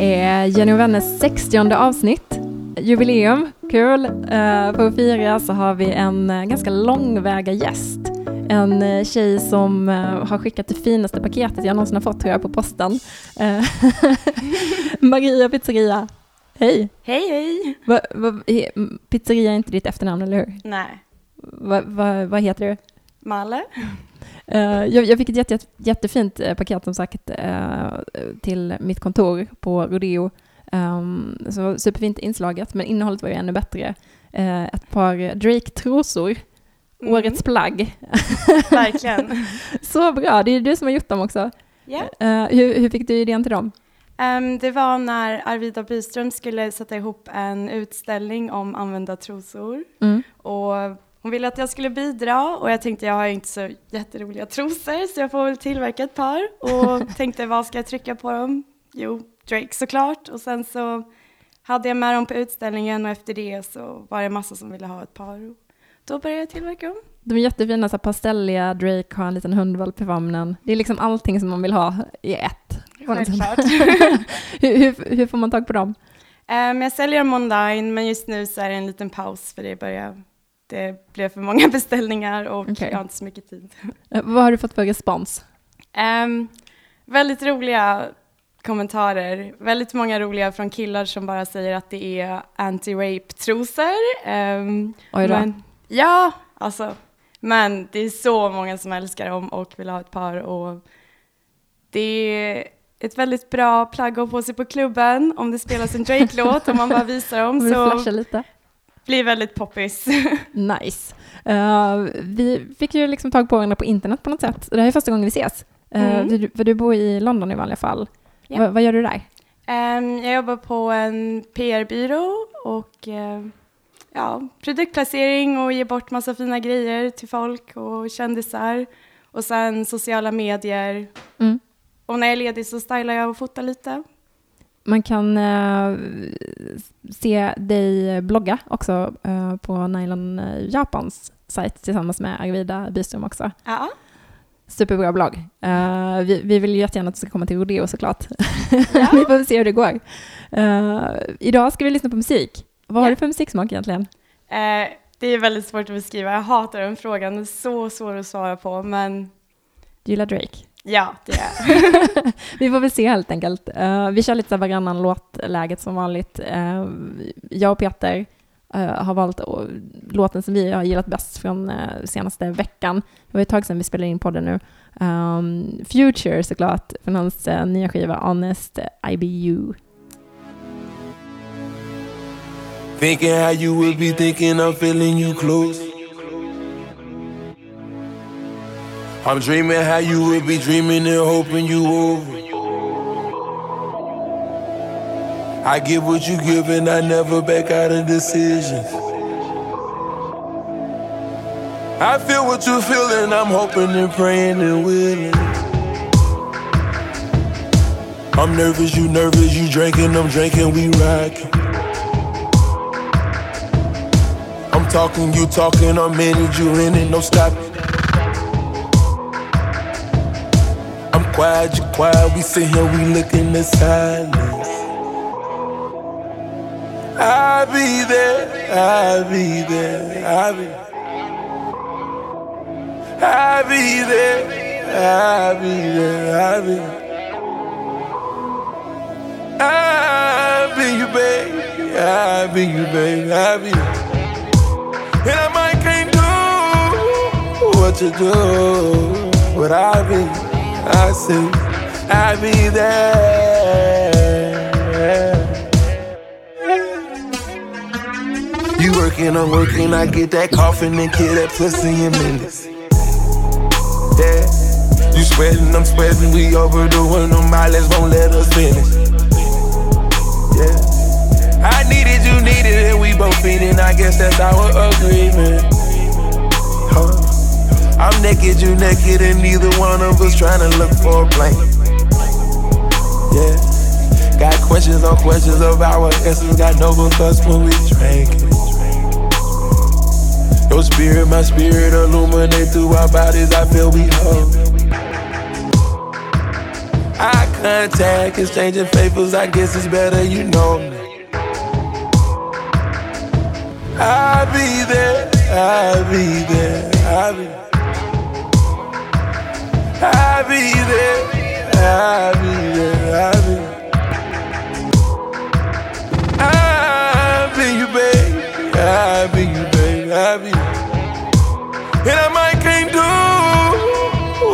Är Jenny och vänners 60 avsnitt. Jubileum, kul. Uh, för att fira så har vi en uh, ganska långväga gäst. En uh, tjej som har skickat det finaste paketet jag någonsin har fått tror jag på posten. Maria Pizzeria. Hej! Hej hej! Va, va, pizzeria är inte ditt efternamn, eller hur? Nej. Va, vad heter du? Malle. Uh, jag, fick ett jätte, jätte, jättefint uh, paket som sagt uh, till mitt kontor på Rodeo. Um, så superfint inslaget, men innehållet var ju ännu bättre. ett par Drake-trosor, mm. årets plagg. Verkligen. så bra, det är du som har gjort dem också. Yeah. Hur, hur, fick du idén till dem? Um, det var när Arvida Byström skulle sätta ihop en utställning om använda trosor. Mm. Och hon ville att jag skulle bidra och jag tänkte jag har inte så jätteroliga trosor så jag får väl tillverka ett par och tänkte vad ska jag trycka på dem? Jo, Drake såklart och sen så hade jag med dem på utställningen och efter det så var det massa som ville ha ett par och då började jag tillverka dem. De är jättefina, så pastelliga, Drake har en liten hundvalp i famnen. Det är liksom allting som man vill ha i ett. Självklart. hur, hur, hur, får man tag på dem? Um, jag säljer dem online men just nu så är det en liten paus för det börjar det blev för många beställningar och okay. jag har inte så mycket tid. Eh, vad har du fått för respons? Um, väldigt roliga kommentarer. Väldigt många roliga från killar som bara säger att det är anti-rape-trosor. Um, Oj då. Men, ja, alltså. Men det är så många som älskar dem och vill ha ett par. Och det är ett väldigt bra plagg att ha på sig på klubben om det spelas en Drake-låt och man bara visar dem. Så lite? Blir väldigt poppis. nice. Uh, vi fick ju liksom tag på varandra på internet på något sätt. Det här är första gången vi ses. Uh, mm. du, för du bor i London i vanliga fall. Ja. Va, vad gör du där? Um, jag jobbar på en PR-byrå och uh, ja, produktplacering och ger bort massa fina grejer till folk och kändisar. Och sen sociala medier. Mm. Och när jag är ledig så stylar jag och fotar lite. Man kan uh, se dig blogga också uh, på Nylon eh, Japans sajt tillsammans med Arvida Byström också. Ja. Superbra blogg. Uh, vi, vi vill jättegärna att du ska komma till Rodeo såklart. Ja. vi får se hur det går. idag ska vi lyssna på musik. Vad ja. har du för musiksmak egentligen? det är väldigt svårt att beskriva. Jag hatar den frågan. Den är så svår att svara på, men... Du gillar Drake? Ja, det är Vi får väl se helt enkelt. Uh, vi kör lite varannan låt-läget som vanligt. Uh, jag och Peter uh, har valt låten som vi har gillat bäst från senaste veckan. Det var ett tag sedan vi spelade in podden nu. Um, Future såklart, från hans nya skiva Honest IBU. Thinking how you would be thinking I'm feeling you close I'm dreaming how you would be dreaming and hoping you over. I give what you give and I never back out of decisions. I feel what you feel and I'm hoping and praying and willing. I'm nervous, you nervous, you drinking, I'm drinking, we rockin'. I'm talking, you talking, I'm in it, you in it, no stopping. Quiet, you quiet. We sit here, we look in the silence. I'll be there, I'll be there, I'll be I'll be there, I'll be there, I'll be I'll be you, baby, I'll be you, baby, I'll be And I might can't do what you do, but I'll be I say I'll be there. You working, I'm working, I get that coffin and kill that pussy in minutes. Yeah, you sweating, I'm sweating, we overdoing them, mileage won't let us finish. Yeah, I needed, you needed it, we both feeding, I guess that's our agreement. Huh. I'm naked, you naked, and neither one of us trying to look for a blank. Yeah. Got questions on questions of our essence, got no us when we drank Your spirit, my spirit, illuminate through our bodies, I feel we whole. Eye contact, exchanging favors, I guess it's better you know. I'll be there, I'll be there, I'll be I'll be there, I'll be there, I'll be I'll be you, babe, I'll be you, babe, I'll be And I might can't do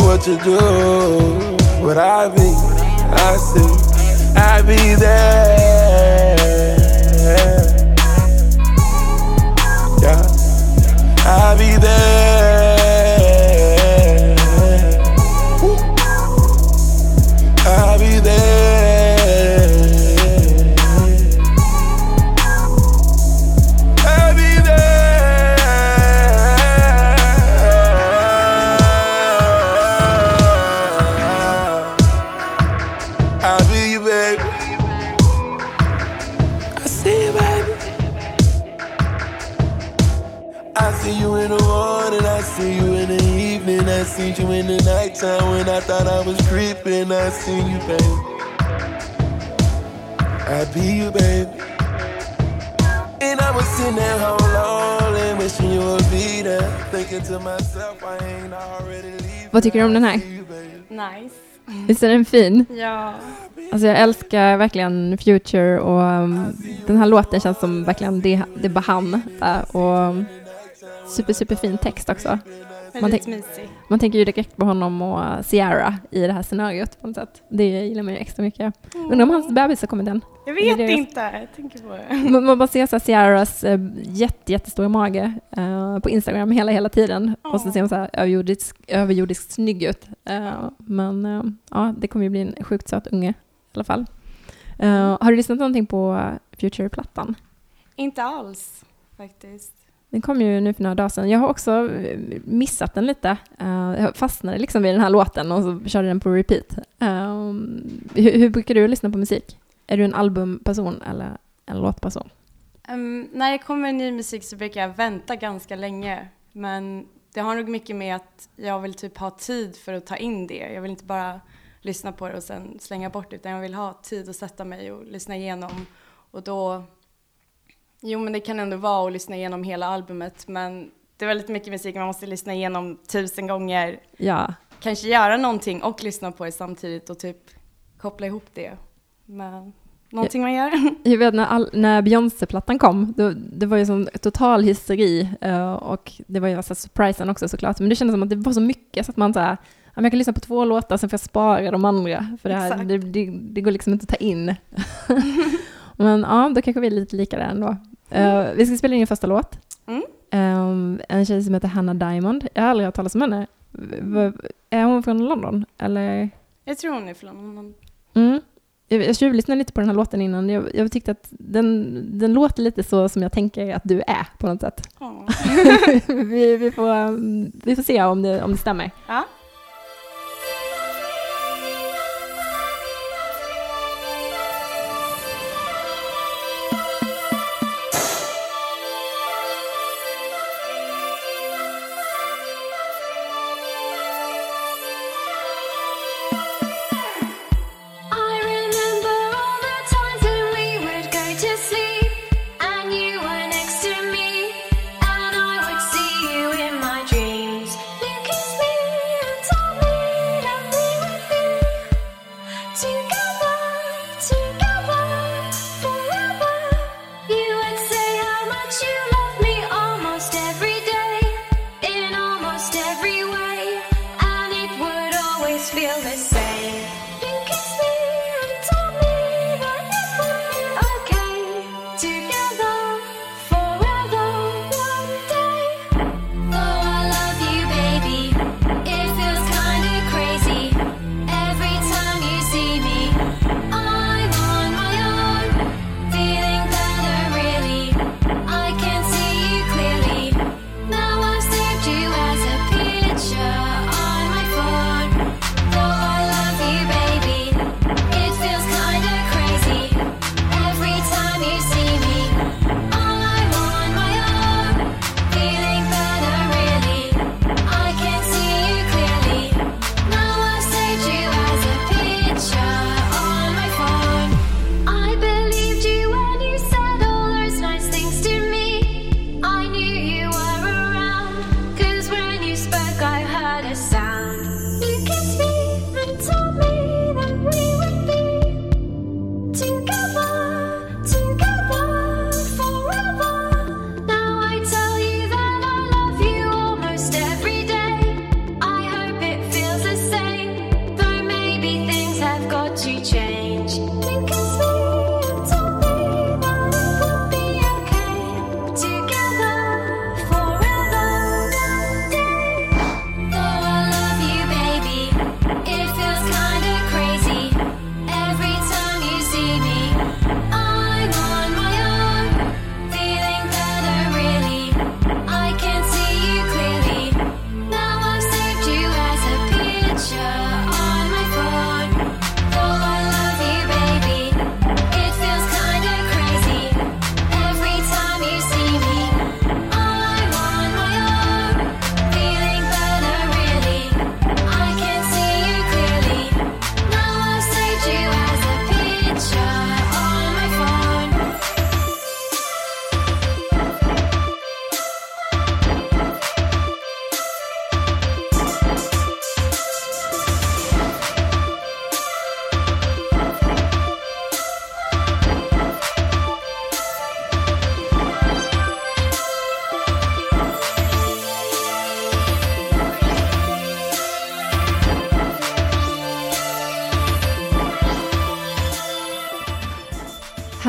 what you do, but I'll be, I see, I'll be there. Yeah, I'll be there. I thought I was creeping. I see you, baby. I be you, baby. And I was sitting at home lonely, wishing you would be there. Thinking to myself, I ain't already leaving. Vad tycker du om den här? Nice. Visst är den fin? Ja. Alltså jag älskar verkligen Future och um, den här låten känns som verkligen det, det bara han. Och um, super, super fin text också. Väldigt tänk-. Man tänker ju direkt på honom och Ciara i det här scenariot på något sätt. Det gillar man ju extra mycket. Undrar om hans bebis har kommit än? Jag Det vet deras- inte, jag tänker på det. Man, man bara ser så här Ciaras eh, jätte, jättestora mage eh, på Instagram hela, hela tiden. Och så ser hon så här överjordisk, överjordiskt snygg ut. Eh, men eh, ja, det kommer ju bli en sjukt söt unge i alla fall. Eh, har du lyssnat någonting på Future-plattan? Inte alls faktiskt. Den kom ju nu för några dagar sedan. Jag har också eh, missat den lite. Eh, jag fastnade liksom vid den här låten och så körde den på repeat. Ehm, hur, hur brukar du lyssna på musik? Är du en albumperson eller en låtperson? Um, när det kommer ny musik så brukar jag vänta ganska länge. Men det har nog mycket med att jag vill typ ha tid för att ta in det. Jag vill inte bara lyssna på det och sen slänga bort det, utan jag vill ha tid att sätta mig och lyssna igenom. Och då, jo men det kan ändå vara att lyssna igenom hela albumet, men det är väldigt mycket musik man måste lyssna igenom tusen gånger. Ja, Kanske göra någonting och lyssna på det samtidigt och typ koppla ihop det med någonting man gör. Jag vet när, all, när Beyoncé-plattan kom, då, det var ju sån total hysteri eh, och det var ju så här surprisen också såklart, men det kändes som att det var så mycket så att man så här, jag kan lyssna på två låtar, sen får jag spara de andra, för det, här, det, det, det går liksom inte att ta in. men ja, då kanske vi är lite lika där ändå. Eh, vi ska spela in en första låt. Mm. Eh, en tjej som heter Hannah Diamond. Jag har aldrig hört talas om henne. V- är hon från London? Eller? Jag tror hon är från London. Mm. Jag, jag tjuvlyssnade lite på den här låten innan. Jag, jag tyckte att den, den låter lite så som jag tänker att du är på något sätt. Vi, vi, får, um, vi får se om det, om det stämmer. ja.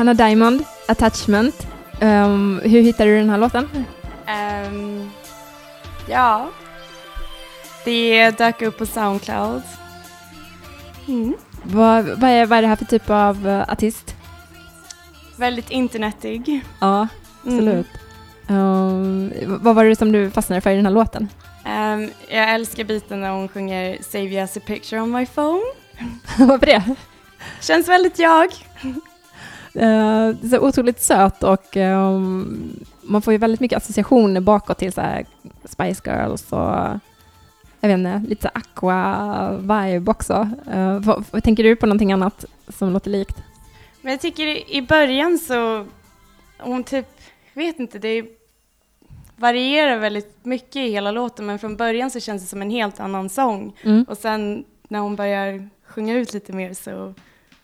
Hannah Diamond, Attachment. Um, hur hittade du den här låten? Ehm, ja, det dök upp på Soundcloud. Mm. Vad, vad, är, vad är det här för typ av uh, artist? Väldigt internetig. Ja, absolut. Um, vad var det som du fastnade för i den här låten? Ehm, jag älskar biten när hon sjunger Save you as a picture on my phone. Varför det? Känns väldigt jag. Uh, så otroligt söt och um, man får ju väldigt mycket associationer bakåt till så Spice Girls och jag vet inte, lite aqua-vibe också. Uh, vad, vad tänker du på någonting annat som låter likt? Men jag tycker i- början så, hon typ, vet inte, det varierar väldigt mycket i hela låten men från början så känns det som en helt annan sång. Mm. Och sen när hon börjar sjunga ut lite mer så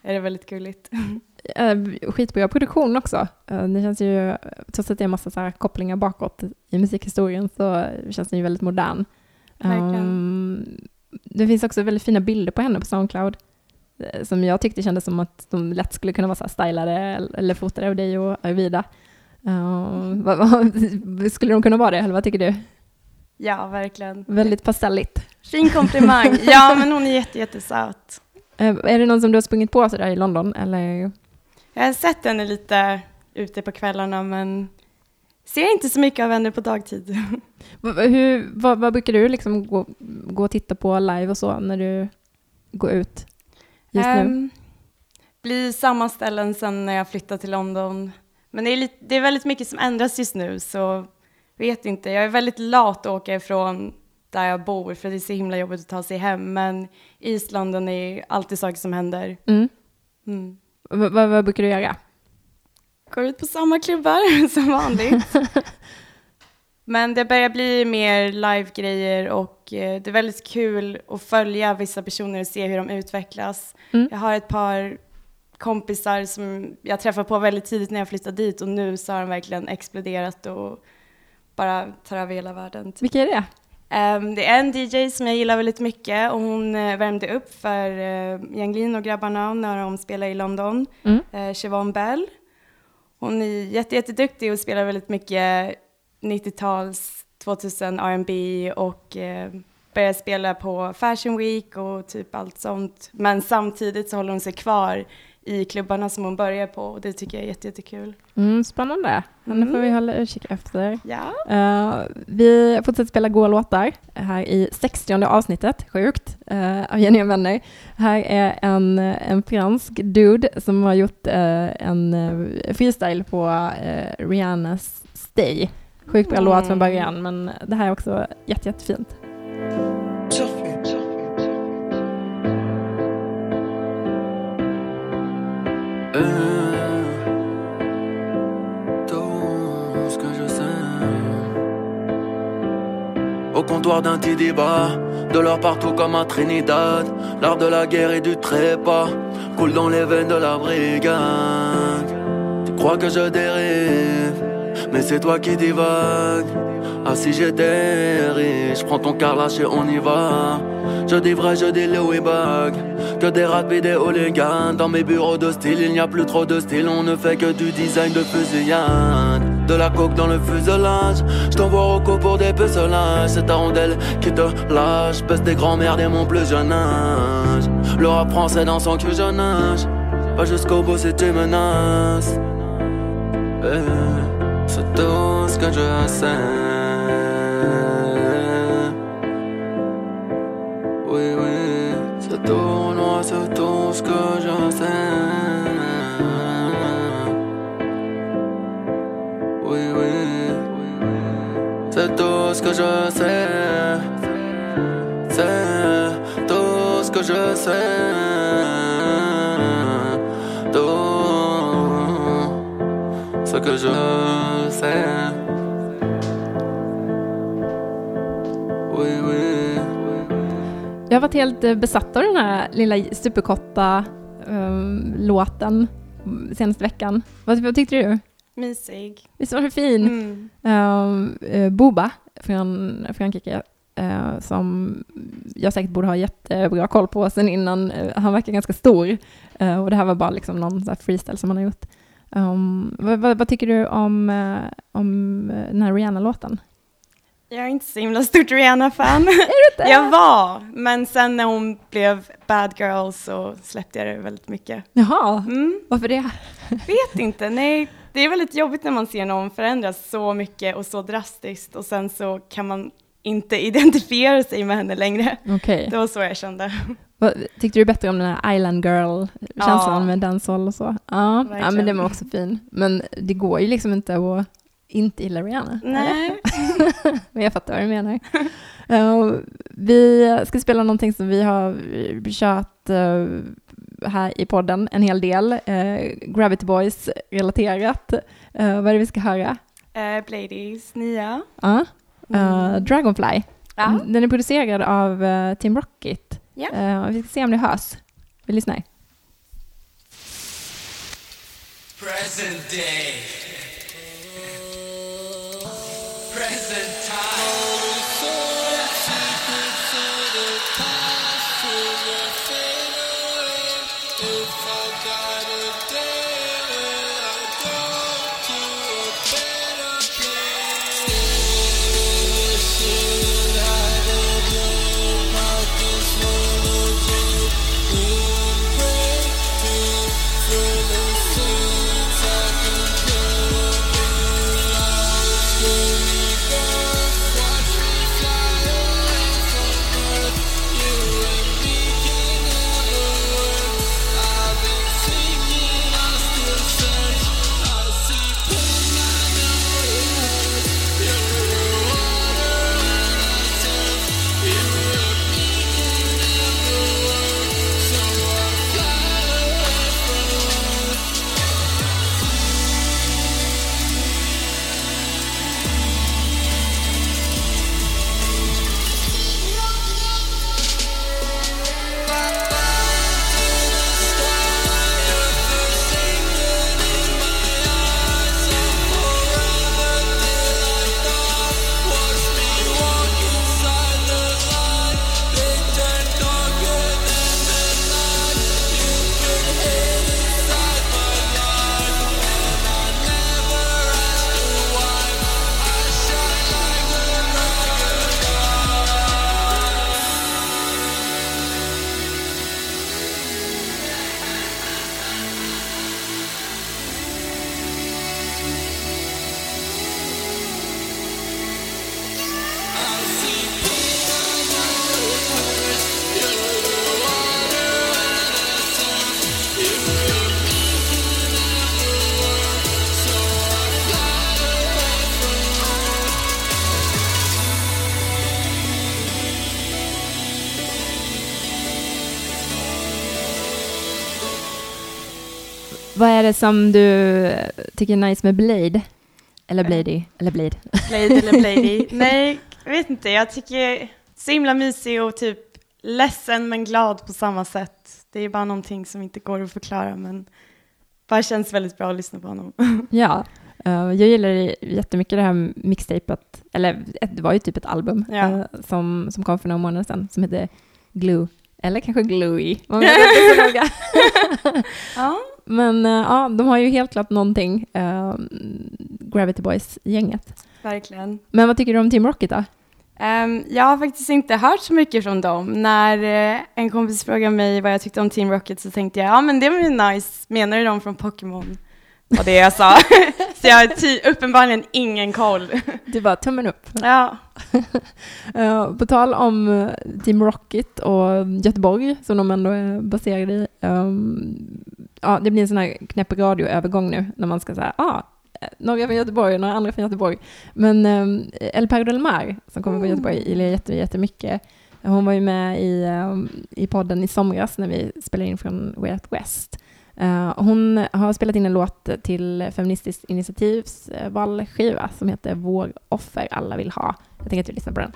är det väldigt gulligt. Uh, skitbra produktion också. Uh, det känns ju, trots att det är en massa så kopplingar bakåt i musikhistorien så känns den ju väldigt modern. Um, det finns också väldigt fina bilder på henne på Soundcloud eh, som jag tyckte kändes som att de lätt skulle kunna vara så stylade eller fotade av dig och Arvida. Um, vad, vad, skulle de kunna vara det, eller vad tycker du? Ja, verkligen. Väldigt pastelligt. Fin komplimang. Ja, men hon är jätte, jättesöt. Uh, är det någon som du har sprungit på sådär i London? Eller? Jag har sett henne lite ute på kvällarna men ser inte så mycket av henne på dagtid. Hur, vad, vad brukar du liksom gå, gå och titta på live och så när du går ut just nu? Um, blir samma ställen sen när jag flyttade till London. Men det är, lite, det är väldigt mycket som ändras just nu så vet inte. Jag är väldigt lat att åka ifrån där jag bor för det är så himla jobbigt att ta sig hem. Men i London är alltid saker som händer. Mm. Mm. Vad, vad, vad brukar du göra? Går ut på samma klubbar som vanligt. Men det börjar bli mer live-grejer och eh, det är väldigt kul att följa vissa personer och se hur de utvecklas. Mm. Jag har ett par kompisar som jag träffade på väldigt tidigt när jag flyttade dit och nu så har de verkligen exploderat och bara tar över hela världen. typ. Vilka är det? Ehm, det är en DJ som jag gillar väldigt mycket och hon uh, värmde upp för uh, Yang Lin och grabbarna när de spelade i London. Mm. Uh, Siobhan Bell. Hon är jätte, jätteduktig och spelar väldigt mycket 90-tals, 2000 R&B och uh, börjar spela på Fashion Week och typ allt sånt. Men samtidigt så håller hon sig kvar i klubbarna som hon börjar på och det tycker jag är jätte, jättekul. Mm, spännande. Henne får vi hålla utkik efter. Ja. Uh, vi fortsätter spela goa låtar här i 60 avsnittet, sjukt, uh, av Jenny och vänner. Här är en, en fransk dude som har gjort uh, en freestyle på uh, Rihannas Stay. Sjukt bra Mm. låt från början, men det här är också jätte, jättefint. Tout ce que je sais. Au comptoir d'un petit débat, de l'or partout comme à Trinidad. L'art de la guerre et du trépas coule dans les veines de la brigade. Tu crois que je dérive, mais c'est toi qui divague. Ah si j'étais riche, prends ton carlache et on y va. Je dis vrai, je dis Louis. Que des rapides des hooligans. Dans mes bureaux de style, il n'y a plus trop de style. On ne fait que du design de fusillade. De la coke dans le fuselage. Je t'envoie au pour des pucelages. C'est ta rondelle qui te lâche. Peste des grands-mères dès mon plus jeune âge. Le rap français dans son cul jeune âge. Pas jusqu'au bout si tu menaces. Eh, c'est tout ce que je sais. Oui, oui, c'est tout, moi, c'est tout ce que je sais. Oui, oui, c'est tout ce que je sais. C'est tout ce que je sais. Tout ce que je sais. Jag har varit helt eh, besatt av den här lilla superkorta um, låten senaste veckan. Vad, vad tyckte du? Mysig. Visst var den fin? Mm. Um, eh, Boba från Frankrike eh, som jag säkert borde ha jättebra koll på sen innan. Eh, han verkar ganska stor och det här var bara liksom någon så freestyle som han har gjort. Um, vad, vad, vad tycker du om, om den här Rihanna-låten? Jag är inte så himla stort Rihanna-fan. jag var, men sen när hon blev bad girl så släppte jag det väldigt mycket. Jaha, Mm, varför det? vet inte, nej. Det är väldigt jobbigt när man ser någon förändras så mycket och så drastiskt och sen så kan man inte identifiera sig med henne längre. Okej. Det var så jag kände. Vad- Tyckte du bättre om den här Island Girl-känslan Ja. med dancehall och så? Ja, ja, men den var också fin. Men det går ju liksom inte att inte gilla Rihanna. Nej. Men jag fattar vad du menar. Eh, vi ska spela någonting som vi har kört eh, här i podden en hel del. Uh, Gravity Boys-relaterat. Vad är det vi ska höra? Uh, Bladies nya. Ja. Eh, Dragonfly. Den är producerad av Tim Rocket. Ja. Eh, vi ska se om det hörs. Vi lyssnar. Present day. Vad är det som du tycker är nice med Blade? Eller Blady? Eller Blade? Blade eller Blady. Nej, jag vet inte. Jag tycker så himla mysig och typ ledsen men glad på samma sätt. Det är bara någonting som inte går att förklara men bara känns väldigt bra att lyssna på honom. Ja, eh, jag gillar jättemycket det här mixtapet, eller det var ju typ ett album Ja. eh, som, som kom för några månader sedan som heter Glue, eller kanske Gluey, man vet inte så noga. ja. Men eh, ja, de har ju helt klart någonting, eh, Gravity Boys-gänget. Verkligen. Men vad tycker du om Team Rocket då? Ehm, jag har faktiskt inte hört så mycket från dem. När eh, en kompis frågade mig vad jag tyckte om Team Rocket så tänkte jag, ja men det var ju nice. Menar du dem från Pokémon? var det jag sa. så jag har uppenbarligen ingen koll. Du bara tummen upp. ja. Eh, på tal om eh, Team Rocket och Göteborg, som de ändå är baserade i. ehm, ja, det blir en sån här knäpp radioövergång nu, när man ska säga, ah, eh, några från Göteborg och några andra från Göteborg. Men um, El Perro del Mar, som kommer från Göteborg, gillar jag jätte, jättemycket. Hon var ju med i, ehm, i podden i somras när vi spelade in från Way Out West. Eh, hon har spelat in en låt till Feministiskt initiativs eh, valskiva som heter Våg offer alla vill ha. Jag tänker att vi lyssnar på den.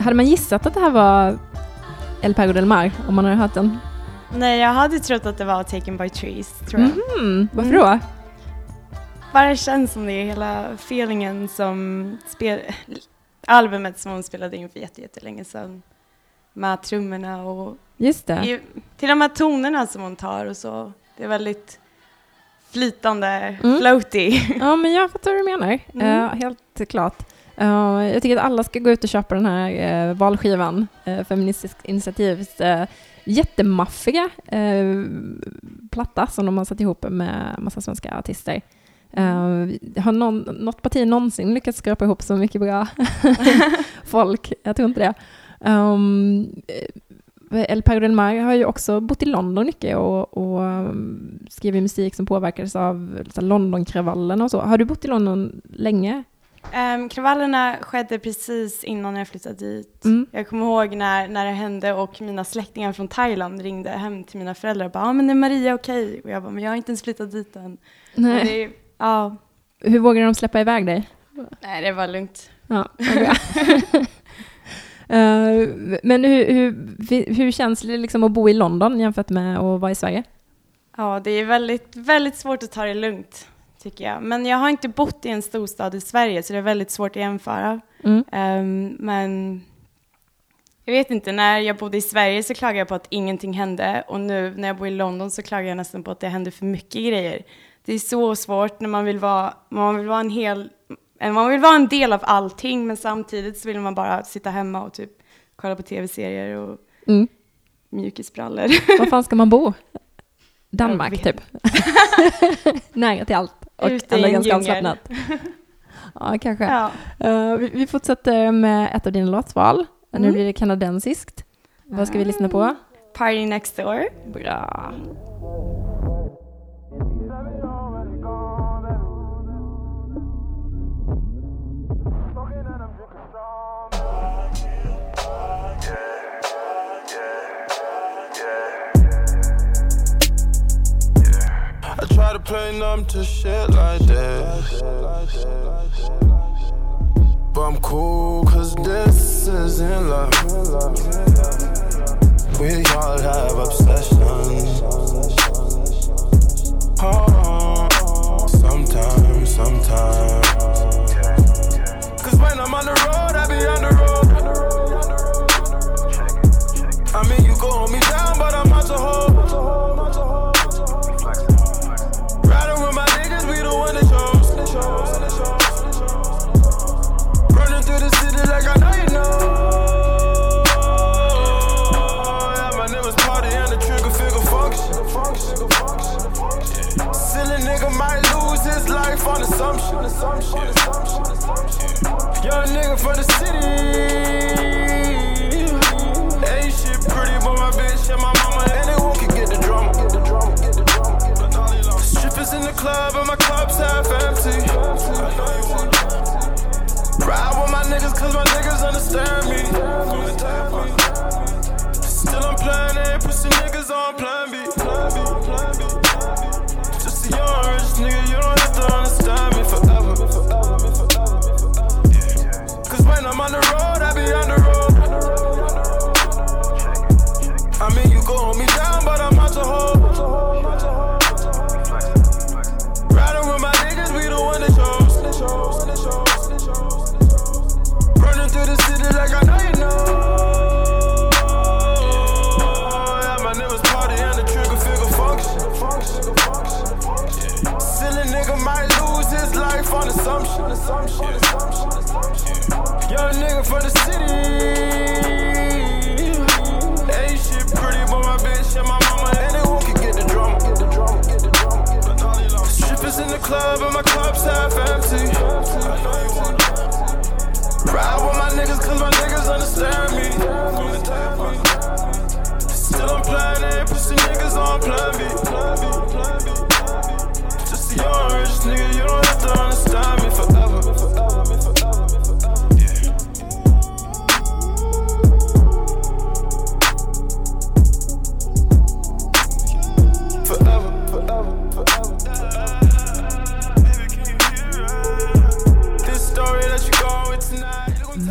Hade man gissat att det här var El Pago del Mar om man hade hört den? Nej, jag hade trott att det var Taken by Trees, tror jag. Mhm, varför Mm. då? Bara känns som det är hela feelingen som spel... albumet som hon spelade in för jätte- jättelänge sedan. Med trummorna och Just det. i, till de här tonerna som hon tar och så. Det är väldigt flytande, Mm. floaty. Ja, men jag fattar vad du menar. Mm. Eh, helt klart. Uh, jag tycker att alla ska gå ut och köpa den här uh, valskivan, uh, Feministiskt initiativs uh, jättemaffiga uh, platta som de har satt ihop med massa svenska artister. Uh, har någon, något parti någonsin lyckats skrapa ihop så mycket bra folk? Jag tror inte det. Um, El Perro del Mar har ju också bott i London mycket och, och skrivit musik som påverkades av Londonkravallerna och så. Har du bott i London länge? Um, kravallerna skedde precis innan jag flyttade dit. Mm. Jag kommer ihåg när, när det hände och mina släktingar från Thailand ringde hem till mina föräldrar och bara ah, men är Maria okej? Och jag bara men jag har inte ens flyttat dit än. Nej. Det, ja, Hur vågar de släppa iväg dig? nej det var lugnt. Ja, vad bra. Eh, men hur, hur, hur känns det liksom att bo i London jämfört med att vara i Sverige? Ja, det är väldigt, väldigt svårt att ta det lugnt tycker jag. Men jag har inte bott i en storstad i Sverige så det är väldigt svårt att jämföra. Mm. Ehm, men jag vet inte, när jag bodde i Sverige så klagade jag på att ingenting hände och nu när jag bor i London så klagar jag nästan på att det händer för mycket grejer. Det är så svårt när man vill vara, man vill vara en hel, man vill vara en del av allting men samtidigt så vill man bara sitta hemma och typ kolla på tv-serier och Mm. mjukisbrallor. Var fan ska man bo? Danmark typ. Nära till allt. Och Ute i ändå en ganska avslappnat. Ja, kanske. ja. Eh, vi, vi fortsätter med ett av dina låtval. Nu Mm. blir det kanadensiskt. Vad ska vi lyssna på? Party next door. Bra. Try to play numb to shit like this. But I'm cool, cause this isn't love. We all have obsessions. Oh, assumption. Young nigga from the city. Ain't shit pretty, but my bitch and my mama they won't get the drama. Strippers in the club and my club's half empty. Ride with my niggas cause my niggas understand me. Still I'm playing A, pussy niggas on plan B. Just a young rich nigga, you don't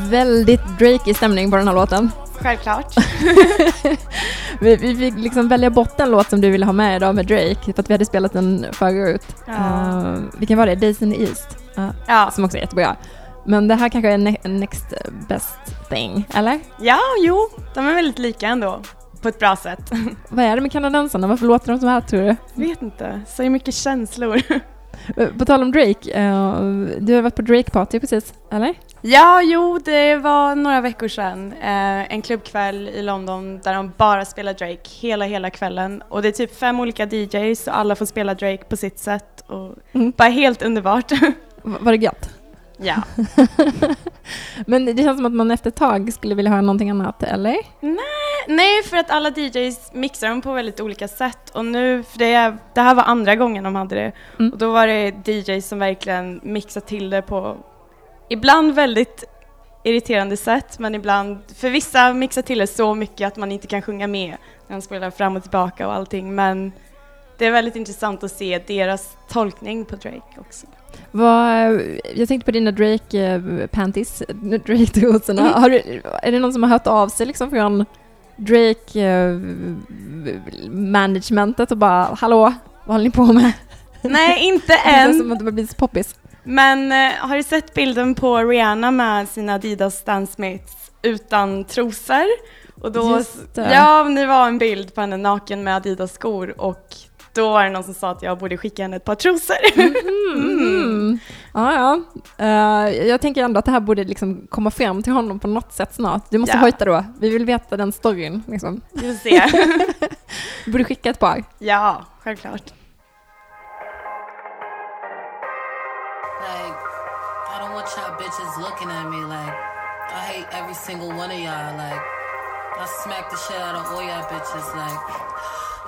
väldigt Drake i stämning på den här låten. Självklart. Vi, vi fick liksom välja bort den låt som du ville ha med idag med Drake för att vi hade spelat den förut. Ja. Uh, vilken var det? Days in the East? Uh, Ja, som också är jättebra. Men det här kanske är ne- next best thing, eller? ja jo, de är väldigt lika ändå. På ett bra sätt. Vad är det med kanadensarna? Varför låter de så här tror du? Vet inte, så mycket känslor. Eh, På tal om Drake, eh, du har varit på Drake-party precis, eller? Ja, jo, det var några veckor sedan. Eh, en klubbkväll i London där de bara spelar Drake hela, hela kvällen. Och det är typ fem olika DJs och alla får spela Drake på sitt sätt. Och Mm. bara helt underbart. Var det gött? Ja. Men det känns som att man efter ett tag skulle vilja höra någonting annat, eller? Nej, för att alla DJs mixar dem på väldigt olika sätt. Och nu, för det, det här var andra gången de hade det. Mm. Och då var det DJs som verkligen mixade till det på ibland väldigt irriterande sätt, men ibland, för vissa mixar till det så mycket att man inte kan sjunga med när de spelar fram och tillbaka och allting. Men det är väldigt intressant att se deras tolkning på Drake också. Vad, jag tänkte på dina Drake-panties, Drake-trosorna. Har du- Är det någon som har hört av sig liksom från Drake-managementet och bara ”Hallå, vad håller ni på med?” Nej, inte Det än. som att det så poppis. Men eh, har du sett bilden på Rihanna med sina Adidas Stan Smiths utan trosor? Och då, Just det. ja, det var en bild på henne naken med Adidas skor och då var det någon som sa att jag borde skicka henne ett par trosor. Mm. Ja, ja. Eh, jag tänker ändå att det här borde liksom komma fram till honom på något sätt snart. Du måste Ja. hojta då. Vi vill veta den storyn. Liksom. Vi får se. Du borde skicka ett par. ja, självklart. Like, I don't want y'all bitches looking at me like I hate every single one of y'all. Like, I smack the shit out of all y'all bitches. Like,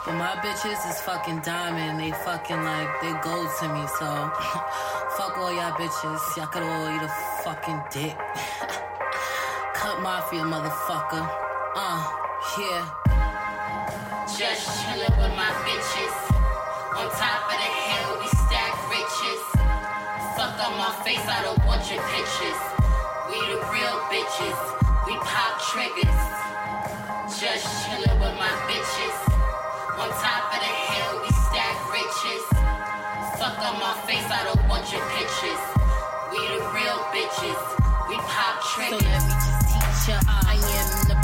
but my bitches is fucking diamond. They fucking like they gold to me. So, fuck all y'all bitches. Y'all could all eat a fucking dick. Cut mafia, motherfucker. Uh, yeah. Just chillin' with my bitches. On top of the hill, we stack riches. Fuck on my face, I don't want your pictures. We the real bitches, we pop triggers. Just chillin' with my bitches. On top of the hill, we stack riches. Fuck on my face, I don't want your pictures. We the real bitches, we pop So triggers. let me just teach ya. I am the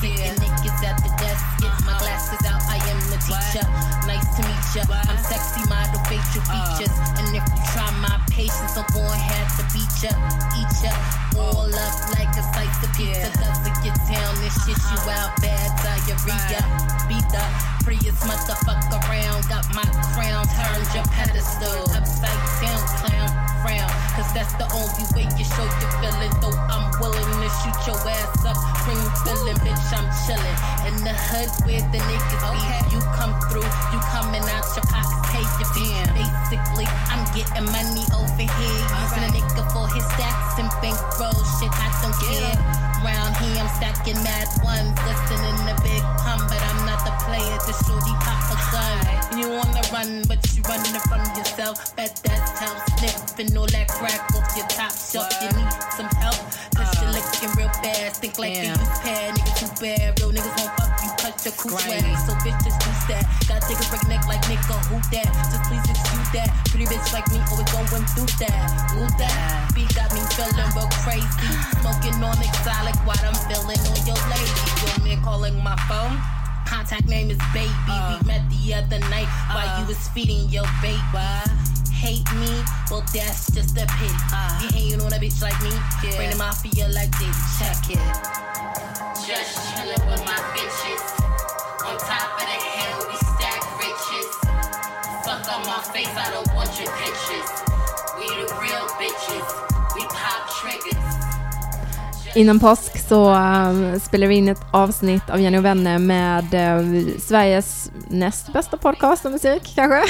preacher. Sitting niggas at the desk. Get my glasses out. I am the teacher. Nice to meet ya. I'm sexy model facial uh. features. And if you try my patience, I'm gonna have to beat ya. Eat ya. All oh. up like a slice of pizza. Doesn't get down. This shit you uh-huh. out bad. Diarrhea. Beat the prettiest motherfucker around. Got my crown. Turned your pedestal. Upside down clown. Frown. Cause that's the only way you show your feeling. Though I'm willing to shoot your ass up. Bring feeling, bitch, I'm chillin'. In the hood where the niggas be. You come through, you coming out your pocket, pay your fee. Basically, I'm getting money over here. Using a nigga for his stacks and bankroll shit, I don't care. Round here, I'm stacking mad ones. Listening to big pun, player. The shorty pop a gun. You wanna run, but you running from yourself. Bet that's how sniffing all that crack off your top shelf. You need some help, cause you're uh-huh. looking real bad. Think like they use pad, niggas too bad. Real niggas won't fuck you, cut your cool swag. So bitch, just use that. Got niggas break neck like nigga, who that? Just please excuse that. Pretty bitch like me, always going through that. Who that? Beat got me feeling real crazy. Smoking on exotic while I'm feeling on your lady. Your man calling my phone. Contact name is Baby. we uh. met the other night while you uh. was feeding your baby. Hate me? Well, that's just a pity. Uh. you hating on a bitch like me? Bring the mafia like this. Check it. Just chillin' with my bitches. On top of the hill, we stack riches. Fuck on my face, I don't want your pictures. We the real bitches, we pop triggers. Innan påsk så um, spelar vi in ett avsnitt av Jenny och vänner med uh, Sveriges näst bästa podcast om musik, kanske?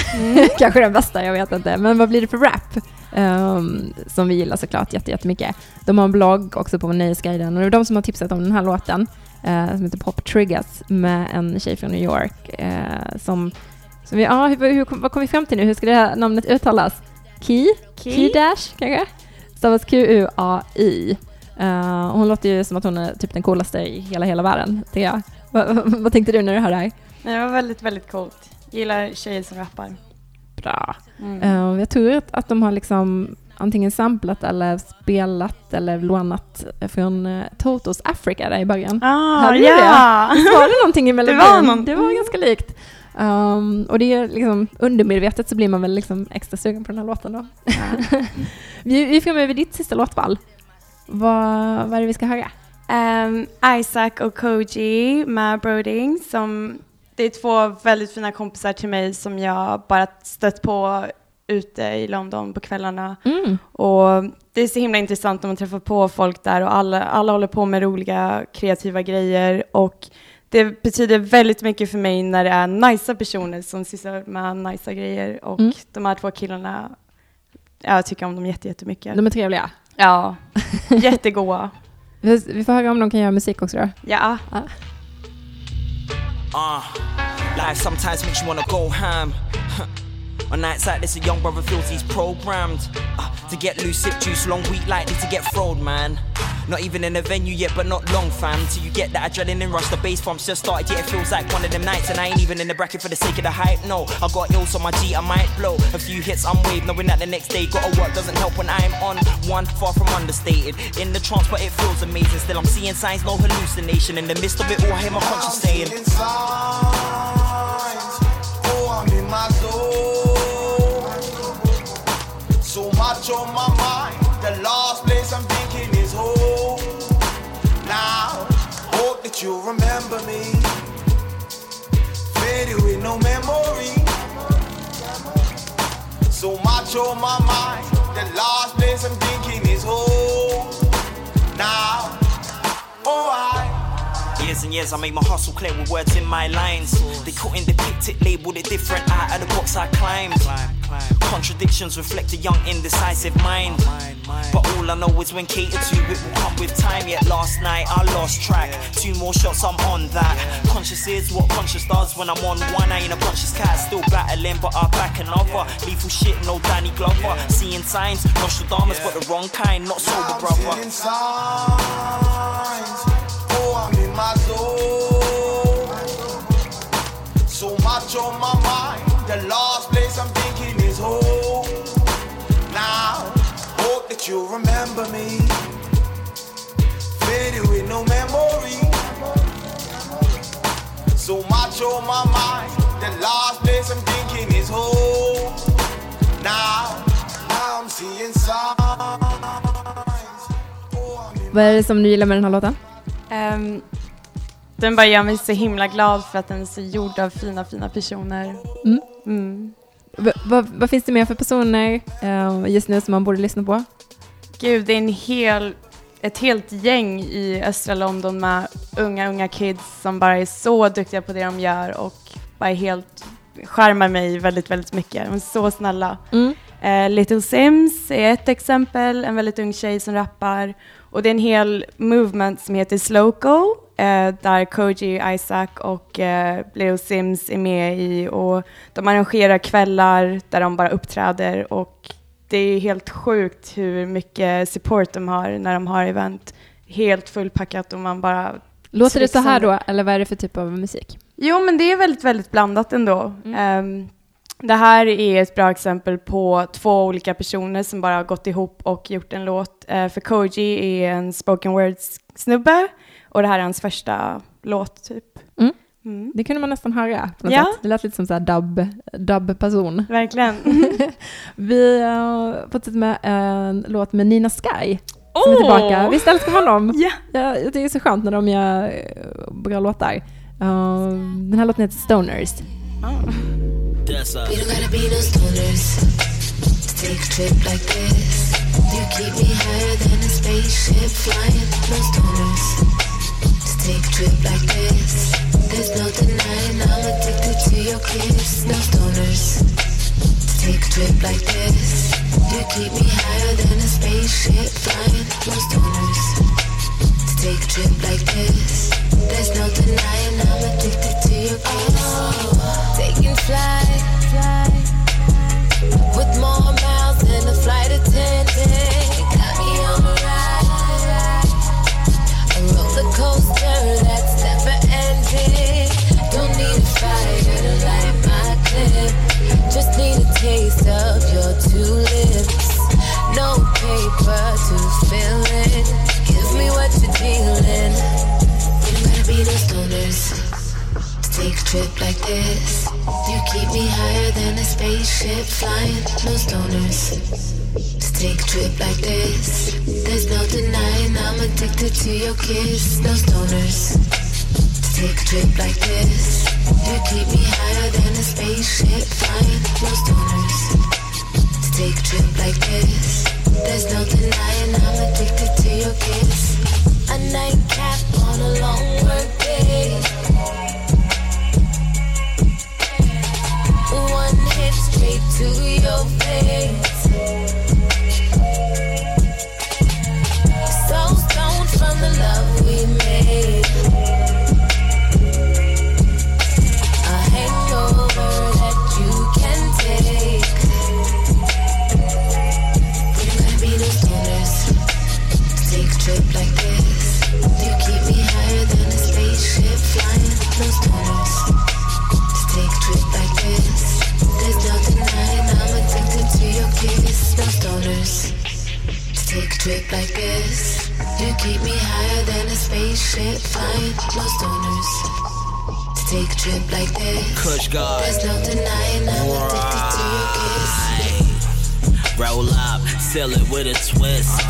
kanske den bästa, jag vet inte. Men vad blir det för rap? Um, som vi gillar såklart jätte- jättemycket. De har en blogg också på Nöjesguiden och det är de som har tipsat om den här låten uh, som heter Pop Triggers med en tjej från New York uh, som, som vi, ja, hur, hur, vad kom vi fram till nu? Hur ska det här namnet uttalas? Key? Key? Key Dash kanske? Stavas Q-U-A-Y. Eh, hon låter ju som att hon är typ den coolaste i hela, hela världen. Det är. Vad, tänkte du när du hörde det här? Det var väldigt, väldigt coolt. Gillar tjejer som rappar. Bra. Mm. Eh, jag tror att, att de har liksom antingen samplat eller spelat eller lånat från uh, Totos Africa där i början. Ah, Hörde du ja! Visst var det någonting i melodin? var någon- Det var ganska likt. Um, och det är liksom undermedvetet så blir man väl liksom extra sugen på den här låten då. vi, vi är framme vid ditt sista låtval. Vad, vad är det vi ska höra? Ehm, Isaac och Koji med Broding som det är två väldigt fina kompisar till mig som jag bara stött på ute i London på kvällarna. Mm. Och det är så himla intressant när man träffar på folk där och alla, alla håller på med roliga kreativa grejer och det betyder väldigt mycket för mig när det är nicea personer som sysslar med nicea grejer och Mm. de här två killarna, jag tycker om dem jätte- jättemycket. De är trevliga. Ja, jättegoa. Vi, vi får höra om de kan göra musik också då. Ja. Uh, life sometimes makes you wanna go ham. On nights like this, a young brother feels he's programmed uh, to get sip juice, long week likely to get throwed, man. Not even in a venue yet, but not long, fam. Till you get that adrenaline rush, the bass pumps just started, yet it feels like one of them nights. And I ain't even in the bracket for the sake of the hype, no. I got ills on my G, I might blow. A few hits, I'm wave, knowing that the next day gotta work doesn't help when I'm on one, far from understated. In the trance, but it feels amazing. Still, I'm seeing signs, no hallucination. In the midst of it all, I hear my conscience saying. On my mind. The last place I'm thinking is home. Now, oh, I. Years and years I made my hustle clear with words in my lines. They couldn't depict it, labeled it different. Out of the box I climbed. Contradictions reflect a young, indecisive mind. But all I know is when catered to, it will come with time. Yet last night I lost track. Two more shots, I'm on that. Conscious is what conscious does when I'm on one. I ain't a conscious cat, still battling, but I back another. Lethal shit, no Danny Glover. Seeing signs, Nostradamus, but the wrong kind, not sober, brother. Remember me. Faded with no memory. So much on my mind. The last place I'm thinking is home. Now, now I'm seeing signs. Oh, Vad är det som du gillar med den här låten? Ehm, den bara gör mig så himla glad för att den är så gjord av fina, fina personer. Mm. Mm. Vad, vad finns det mer för personer eh, just nu som man borde lyssna på? Gud, det är en hel, ett helt gäng i östra London med unga, unga kids som bara är så duktiga på det de gör och bara helt, skärmar mig väldigt, väldigt mycket. De är så snälla. Mm. Eh, Little Sims är ett exempel, en väldigt ung tjej som rappar. Och det är en hel movement som heter Slowco, eh, där Koji, Isaac och eh, Little Sims är med i. Och de arrangerar kvällar där de bara uppträder och det är helt sjukt hur mycket support de har när de har event. Helt fullpackat och man bara... Låter det så här då, eller vad är det för typ av musik? Jo, men det är väldigt, väldigt blandat ändå. Ehm, det här är ett bra exempel på två olika personer som bara har gått ihop och gjort en låt. Eh, för Koji är en spoken words-snubbe och det här är hans första låt, typ. Mm. Mm. Det kunde man nästan höra på något Ja. sätt. Det lät lite som så här dubb, dubb-person. Verkligen. Vi har fortsätter med en låt med Nina Sky som är Åh! tillbaka. Visst älskar man dem? Ja. Jag, tycker det är så skönt när de gör eh, bra låtar. Uh, den här låten heter Stoners. Be no stoners to take a trip like this. You keep me higher than a spaceship flying. No stoners to take a trip like this. There's no denying I'm addicted to your kiss. No stoners. Take a trip like this. You keep me higher than a spaceship flying. No stoners. Take a trip like this. There's no denying I'm addicted to your kiss. Oh, taking flight, flight. With more miles than a flight attendant. Got me on a ride. A roller coaster that's never ending. paper to fill it. Give me what you're dealing. You gotta be those stoners take a trip like this. You keep me higher than a spaceship flying. No stoners. Just take a trip like this. There's no denying I'm addicted to your kiss. No stoners. Just take a trip like this. You keep me higher than a spaceship flying. No stoners. Just take a trip like this there's no denying I'm addicted to your kiss. A nightcap on a long work day. To trip like this. Kush God. There's no denying I'm addicted to your kiss. Roll up, seal it with a twist.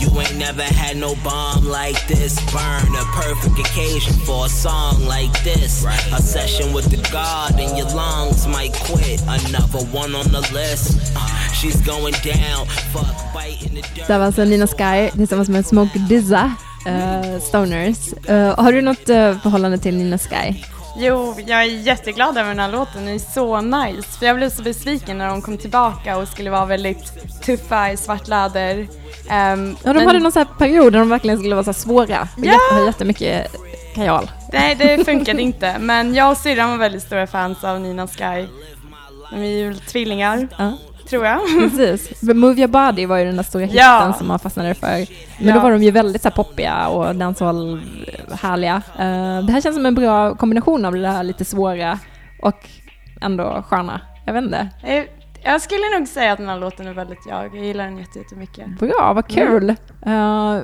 You ain't never had no bomb like this. Burn a perfect occasion for a song like this. A session with the God in your lungs might quit. Another one on the list. Uh, she's going down. Fuck biting the dirt. Det var alltså Nina Sky tillsammans med Smoke Dizza, eh, Stoners. Eh, har du något eh, förhållande till Nina Sky? Jo, jag är jätteglad över den här låten, den är så nice. För jag blev så besviken när de kom tillbaka och skulle vara väldigt tuffa i svart läder. Ehm, Ja, de men- hade någon sån här period där de verkligen skulle vara så här svåra. Ja! jätte, jättemycket kajal. Nej, det funkade inte. Men jag och syrran var väldigt stora fans av Nina Sky. De är ju tvillingar, Ja, tror jag. precis. Move Your Body var ju den där stora hitten Ja. som man fastnade för. Men Ja. då var de ju väldigt så här poppiga och dancehall härliga. Eh, det här känns som en bra kombination av det där lite svåra och ändå sköna. Jag vet inte. Eh, Jag skulle nog säga att den här låten är väldigt jag. Jag gillar den jätte- jättemycket. Bra, vad kul! Eh,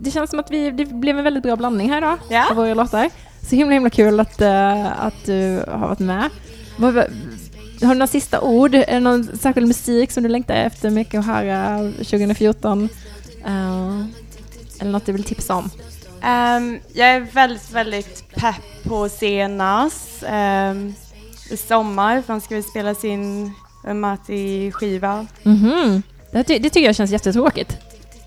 det känns som att vi, det blev en väldigt bra blandning här idag Ja. av våra låtar. Så himla himla kul att, eh, att du har varit med. Har du några sista ord? Är det någon särskild musik som du längtar efter mycket att höra 2014? Eh, eller något du vill tipsa om? Ehm, jag är väldigt, väldigt pepp på att se Nas ehm, i sommar, för han ska väl spela sin Mati-skiva. Mhm. Det, ty- det tycker jag känns jättetråkigt.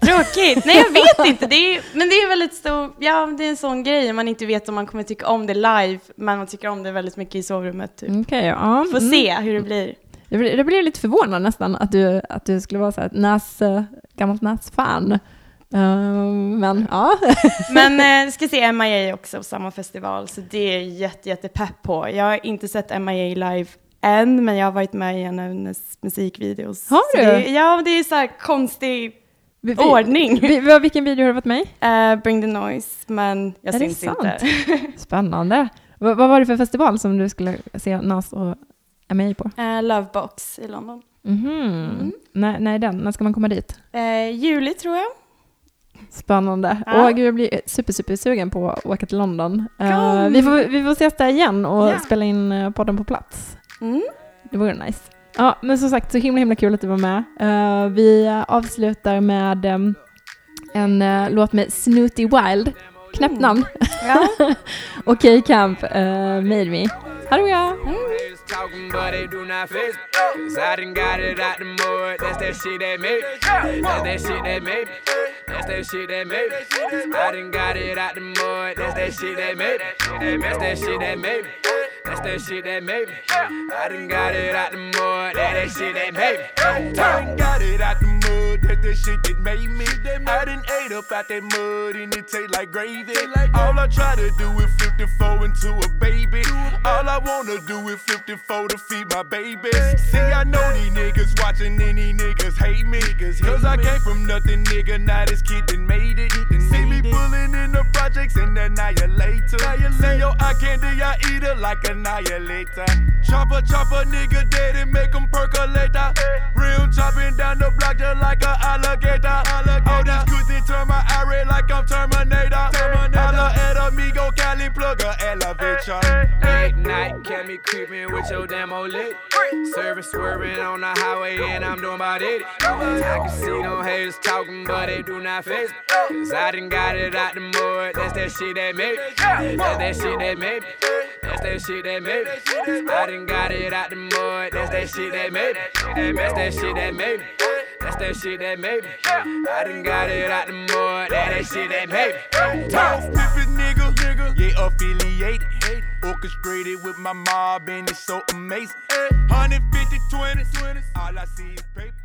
Tråkigt! Nej, jag vet inte. Det är, men det är väldigt stor, ja, det är en sån grej. Man inte vet om man kommer tycka om det live, men man tycker om det väldigt mycket i sovrummet. Typ. Okej, ja. Får Mm. se hur det blir. Jag blev, jag blev lite förvånad nästan att du, att du skulle vara så här Nas, gammalt Nas-fan. Eh, men ja. Men eh, ska se MIA också på samma festival, så det är jätte, jätte pepp på. Jag har inte sett MIA live än, men jag har varit med i en av hennes musikvideos. Har du? Det, ja, det är så här konstig Vi- ordning. vi- vilken video har du varit med i? Eh, bring the noise, men jag Är det syns sant? inte. Spännande. Va, vad var det för festival som du skulle se Nas och MA på? Eh, Lovebox i London. Mhm. När, när är den? När ska man komma dit? Eh, juli tror jag. Spännande. Ja. Åh, gud, jag blir super, super sugen på att åka till London. Kom. vi, får, vi får ses där igen och Ja. spela in podden på plats. Mm. Det vore nice. Ja, men som sagt, så himla himla kul att du var med. Eh, vi avslutar med em, en eh, låt med Snooty Wild. Knäppt namn. Ja. Okej Camp, eh, Made Me. Ha det bra! Talking, but they do not me. Cause I done got it out the mud. That's that shit that made me. That's that shit that made me. That's that shit that made me. I done got it out the mud. That's that shit that made me. That's that shit that made me. That's that shit that made me. I done got it out the mud. That's that shit that made me. I Done got it out the mud, that's the shit that made me. I done ate up out that mud and it taste like gravy. All I try to do is flip the four into a baby. All I wanna do is flip the four to feed my babies. See, I know these niggas watching and these niggas hate me. Cause I came from nothing, nigga, now this kid done made it. See me pulling in the projects and annihilator. See your eye candy, I eat it like annihilator. Chopper, chopper, nigga dead and make him percolate. Real chopping down the block just like a alligator. All this good turn my eye like I'm Terminator. Night, catch me creeping with your demo lit. Service swerving on the highway and I'm doing about it. I can see no haters talking, but they do not face me. Cause I done got it out the mud. That's that shit that made me. That's that shit that made me. That's that shit that made me. I done got it out the mud. That's that shit that made me. That's that shit that made me. That's that shit that made me. I done got it out the mud. That's that shit that made me. Pimpin' nigga, nigga, yeah, affiliated. Orchestrated with my mob, and it's so amazing. 150 20, all I see is paper.